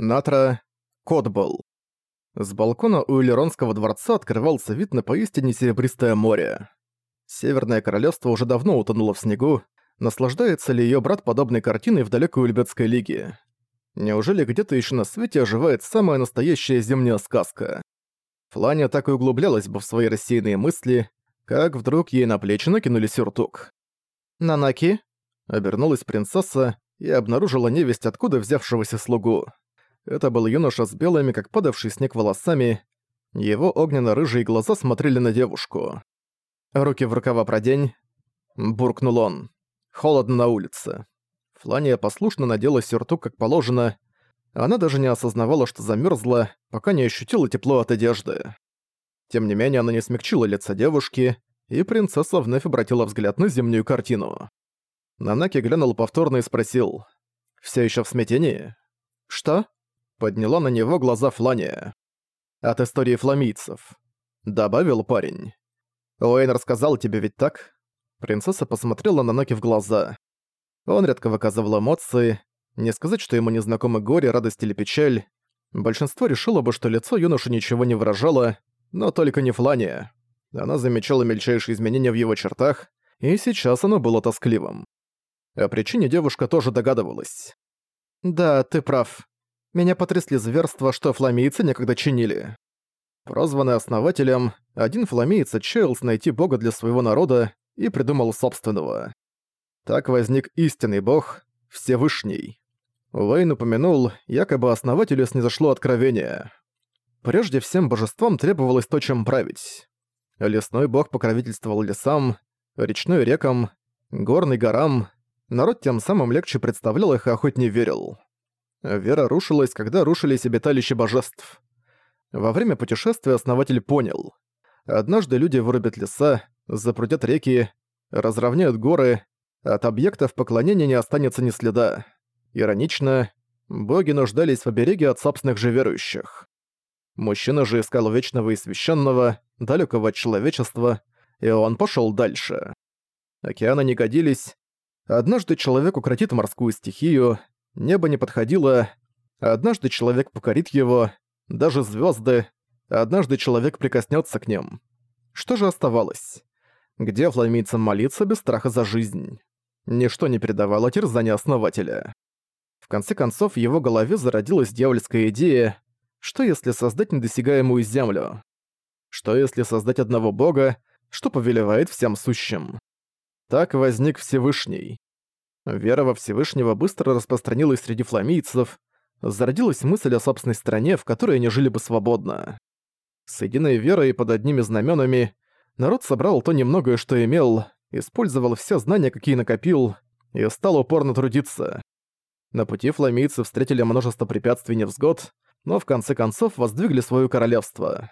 Натра. Котбол. С балкона у Элеронского дворца открывался вид на поистине серебристое море. Северное королевство уже давно утонуло в снегу, наслаждается ли её брат подобной картиной в далекой Ульбетской лиге. Неужели где-то ещё на свете оживает самая настоящая зимняя сказка? Фланя так и углублялась бы в свои рассеянные мысли, как вдруг ей на плечи накинули сюртук. «Нанаки?» — обернулась принцесса и обнаружила невесть откуда взявшегося слугу. Это был юноша с белыми, как падавший снег волосами. Его огненно-рыжие глаза смотрели на девушку. «Руки в рукава продень», — буркнул он. «Холодно на улице». Флания послушно надела сюртук как положено. Она даже не осознавала, что замерзла, пока не ощутила тепло от одежды. Тем не менее, она не смягчила лица девушки, и принцесса вновь обратила взгляд на зимнюю картину. Нанаки глянул повторно и спросил. «Всё ещё в смятении?» «Что?» Подняла на него глаза Флания. «От истории фламийцев», — добавил парень. «Уэйн рассказал тебе ведь так?» Принцесса посмотрела на Ноки в глаза. Он редко выказывал эмоции. Не сказать, что ему незнакомы горе, радость или печаль. Большинство решило бы, что лицо юноши ничего не выражало, но только не Флания. Она замечала мельчайшие изменения в его чертах, и сейчас оно было тоскливым. О причине девушка тоже догадывалась. «Да, ты прав. Меня потрясли зверства, что фламийцы некогда чинили. Прозванный основателем, один фламеец отчаялся найти бога для своего народа и придумал собственного. Так возник истинный бог, Всевышний. Уэйн упомянул, якобы основателю снизошло откровение. Прежде всем божествам требовалось то, чем править. Лесной бог покровительствовал лесам, речной рекам, горный горам. Народ тем самым легче представлял их, хоть не верил. Вера рушилась, когда рушились обиталища божеств. Во время путешествия основатель понял. Однажды люди вырубят леса, запрудят реки, разровняют горы, от объектов поклонения не останется ни следа. Иронично, боги нуждались в обереге от собственных же верующих. Мужчина же искал вечного и священного, далекого от человечества, и он пошел дальше. Океаны не годились. Однажды человек укротит морскую стихию, Небо не подходило. Однажды человек покорит его, даже звезды. Однажды человек прикоснется к ним. Что же оставалось? Где фламийцам молиться без страха за жизнь? Ничто не передавало терзания основателя. В конце концов, в его голове зародилась дьявольская идея, что если создать недосягаемую землю? Что если создать одного бога, что повелевает всем сущим? Так возник Всевышний. Вера во Всевышнего быстро распространилась среди фламийцев, зародилась мысль о собственной стране, в которой они жили бы свободно. С единой верой под одними знаменами народ собрал то немногое, что имел, использовал все знания, какие накопил, и стал упорно трудиться. На пути фламийцы встретили множество препятствий и невзгод, но в конце концов воздвигли свое королевство.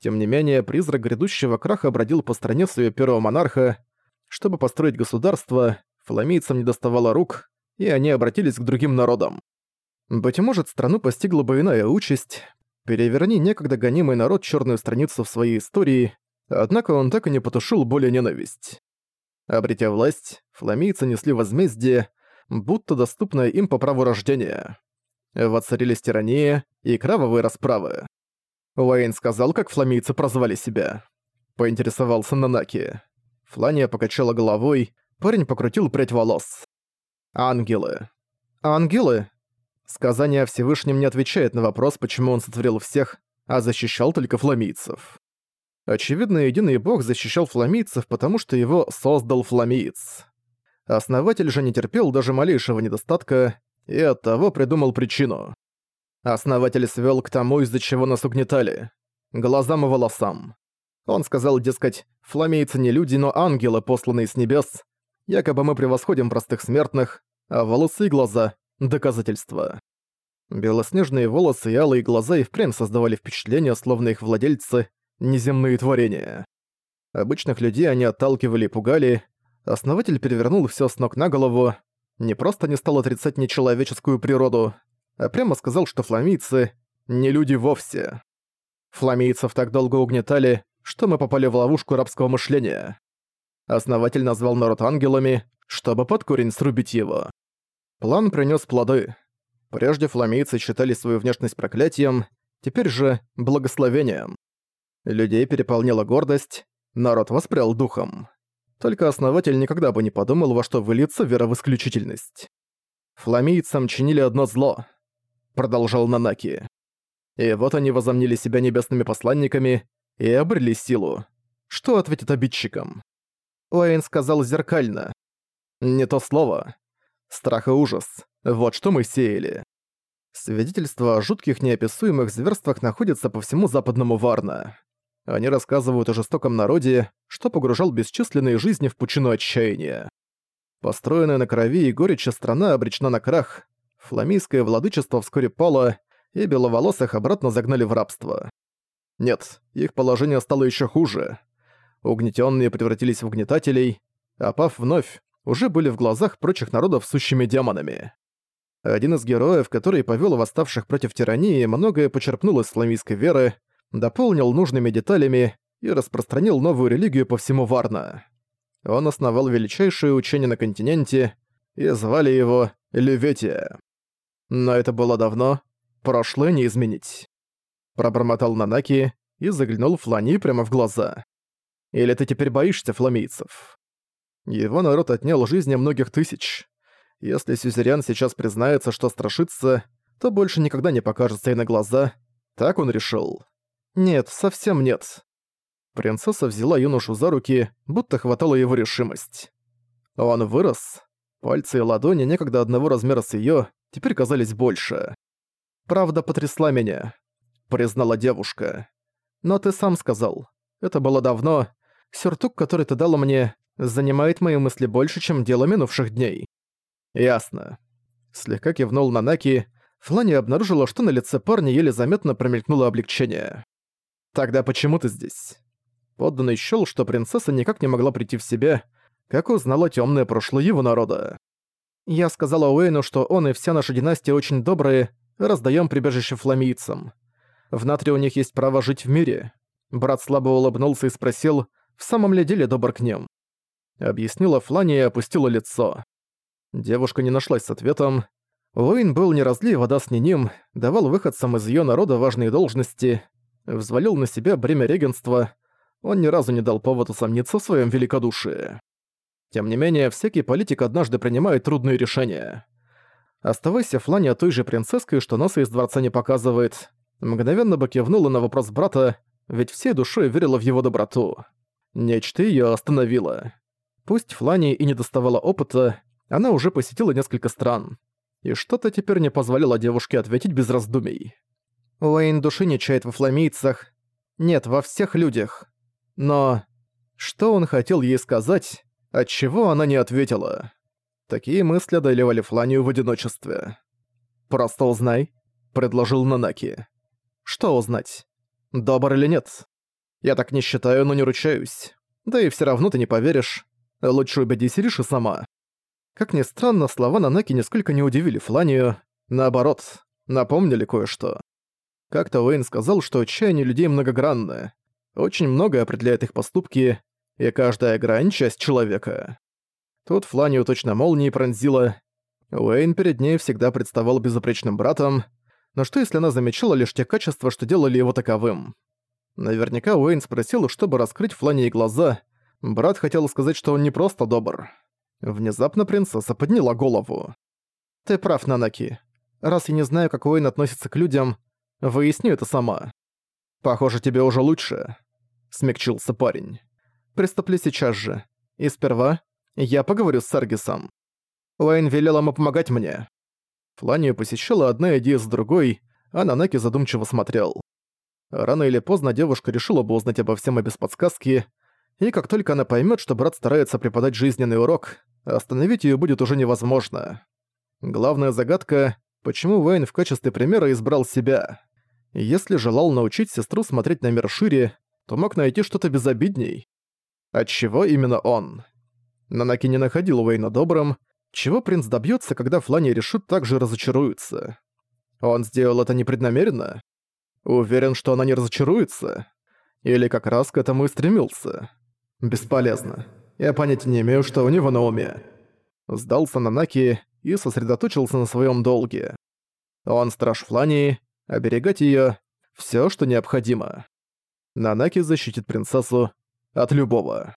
Тем не менее, призрак грядущего краха бродил по стране своего первого монарха, чтобы построить государство, фламийцам не доставало рук, и они обратились к другим народам. Быть может, страну постигла бы иная участь. Переверни некогда гонимый народ черную страницу в своей истории, однако он так и не потушил более ненависть. Обретя власть, фламийцы несли возмездие, будто доступное им по праву рождения. Воцарились тирания и кровавые расправы. Уэйн сказал, как фламийцы прозвали себя. Поинтересовался Нанаки. Флания покачала головой, Парень покрутил прядь волос. Ангелы. Ангелы? Сказание о Всевышнем не отвечает на вопрос, почему он сотворил всех, а защищал только фламийцев. Очевидно, единый бог защищал фламийцев, потому что его создал фламиец. Основатель же не терпел даже малейшего недостатка и оттого придумал причину. Основатель свел к тому, из-за чего нас угнетали. Глазам и волосам. Он сказал, дескать, фламейцы не люди, но ангелы, посланные с небес, Якобы мы превосходим простых смертных, а волосы и глаза — доказательства. Белоснежные волосы и алые глаза и впрямь создавали впечатление, словно их владельцы — неземные творения. Обычных людей они отталкивали и пугали. Основатель перевернул все с ног на голову, не просто не стал отрицать нечеловеческую природу, а прямо сказал, что фламийцы — не люди вовсе. Фламийцев так долго угнетали, что мы попали в ловушку рабского мышления. Основатель назвал народ ангелами, чтобы под корень срубить его. План принес плоды. Прежде фламейцы считали свою внешность проклятием, теперь же благословением. Людей переполнила гордость, народ воспрял духом. Только основатель никогда бы не подумал, во что выльется вера в исключительность. Фламийцам чинили одно зло, продолжал Нанаки. И вот они возомнили себя небесными посланниками и обрели силу. Что ответит обидчикам? Уэйн сказал зеркально. Не то слово. Страх и ужас. Вот что мы сеяли. Свидетельства о жутких неописуемых зверствах находятся по всему западному Варна. Они рассказывают о жестоком народе, что погружал бесчисленные жизни в пучину отчаяния. Построенная на крови и горечи страна обречена на крах, фламийское владычество вскоре пало, и беловолосых обратно загнали в рабство. Нет, их положение стало еще хуже. Угнетенные превратились в угнетателей, а пав вновь, уже были в глазах прочих народов сущими демонами. Один из героев, который повел восставших против тирании, многое почерпнул из фламийской веры, дополнил нужными деталями и распространил новую религию по всему Варна. Он основал величайшее учение на континенте, и звали его Леветия. Но это было давно, прошлое не изменить. Пробормотал Нанаки и заглянул Флани прямо в глаза. «Или ты теперь боишься фламийцев?» Его народ отнял жизни многих тысяч. Если Сюзерян сейчас признается, что страшится, то больше никогда не покажется ей на глаза. Так он решил. Нет, совсем нет. Принцесса взяла юношу за руки, будто хватала его решимость. Он вырос. Пальцы и ладони, некогда одного размера с её, теперь казались больше. «Правда потрясла меня», — признала девушка. «Но ты сам сказал. Это было давно. Сюртук, который ты дала мне, занимает мои мысли больше, чем дело минувших дней». «Ясно». Слегка кивнул Нанаки, Флани обнаружила, что на лице парня еле заметно промелькнуло облегчение. «Тогда почему ты здесь?» Подданный счёл, что принцесса никак не могла прийти в себя, как узнала тёмное прошлое его народа. «Я сказала Уэйну, что он и вся наша династия очень добрые, раздаём прибежище фламийцам. В Натре у них есть право жить в мире». Брат слабо улыбнулся и спросил, в самом ли деле добр к ним. Объяснила Флани и опустила лицо. Девушка не нашлась с ответом. Уэйн был не разлей вода с ним, давал выходцам из её народа важные должности, взвалил на себя бремя регенства, он ни разу не дал повод усомниться в своем великодушии. Тем не менее, всякий политик однажды принимает трудные решения. Оставайся Флания той же принцесской, что носа из дворца не показывает, мгновенно бы кивнула на вопрос брата, ведь всей душой верила в его доброту. Нечто её остановило. Пусть Флани и не доставала опыта, она уже посетила несколько стран. И что-то теперь не позволяло девушке ответить без раздумий. Уэйн души не чает во фламийцах. Нет, во всех людях. Но... Что он хотел ей сказать, отчего она не ответила? Такие мысли одолевали Фланию в одиночестве. «Просто узнай», — предложил Нанаки. «Что узнать? Добр или нет? Я так не считаю, но не ручаюсь. Да и все равно ты не поверишь. Лучше убедись Риши сама». Как ни странно, слова Нанаки нисколько не удивили Фланию. Наоборот, напомнили кое-что. Как-то Уэйн сказал, что отчаяние людей многогранное. Очень многое определяет их поступки, и каждая грань — часть человека. Тут Фланию точно молнией пронзила. Уэйн перед ней всегда представал безупречным братом, но что если она замечала лишь те качества, что делали его таковым? Наверняка Уэйн спросил, чтобы раскрыть Флании глаза. Брат хотел сказать, что он не просто добр. Внезапно принцесса подняла голову. «Ты прав, Нанаки. Раз я не знаю, как Уэйн относится к людям, выясню это сама. Похоже, тебе уже лучше», — смягчился парень. «Приступлю сейчас же. И сперва я поговорю с Саргисом. Уэйн велел ему помогать мне». Фланию посещала одна идея с другой, а Нанаки задумчиво смотрел. Рано или поздно девушка решила бы узнать обо всем и без подсказки, и как только она поймет, что брат старается преподать жизненный урок, остановить ее будет уже невозможно. Главная загадка — почему Уэйн в качестве примера избрал себя? Если желал научить сестру смотреть на мир шире, то мог найти что-то безобидней. Отчего именно он? Нанаки не находил Уэйна добрым, чего принц добьется, когда Флани решит так же разочаруется. Он сделал это непреднамеренно? Уверен, что она не разочаруется? Или как раз к этому и стремился? Бесполезно. Я понятия не имею, что у него на уме. Сдался Нанаки и сосредоточился на своем долге. Он страж Флании, оберегать её — всё, что необходимо. Нанаки защитит принцессу от любого.